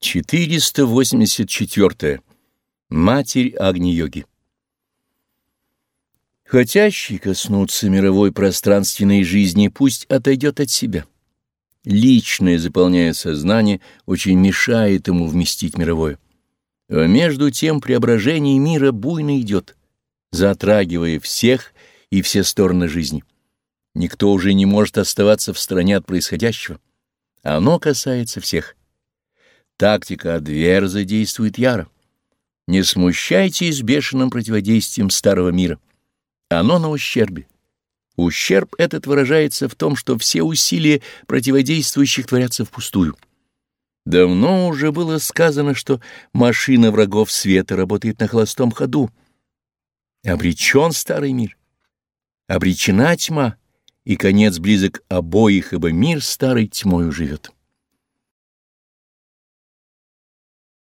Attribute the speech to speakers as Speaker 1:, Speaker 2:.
Speaker 1: 484. Матерь Агни-йоги Хотящий коснуться мировой пространственной жизни пусть отойдет от себя. Личное, заполняя сознание, очень мешает ему вместить мировое. А между тем преображение мира буйно идет, затрагивая всех и все стороны жизни. Никто уже не может оставаться в стороне от происходящего. Оно касается всех. Тактика Адверза действует яро. Не смущайтесь бешеным противодействием старого мира. Оно на ущербе. Ущерб этот выражается в том, что все усилия противодействующих творятся впустую. Давно уже было сказано, что машина врагов света работает на холостом ходу. Обречен старый мир. Обречена тьма, и конец близок обоих, ибо мир старой тьмою живет.